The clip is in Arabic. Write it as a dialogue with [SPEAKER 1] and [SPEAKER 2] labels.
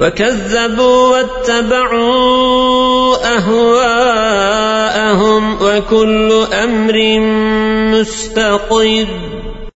[SPEAKER 1] وكذبوا واتبعوا أهواءهم وكل أمر مستقر.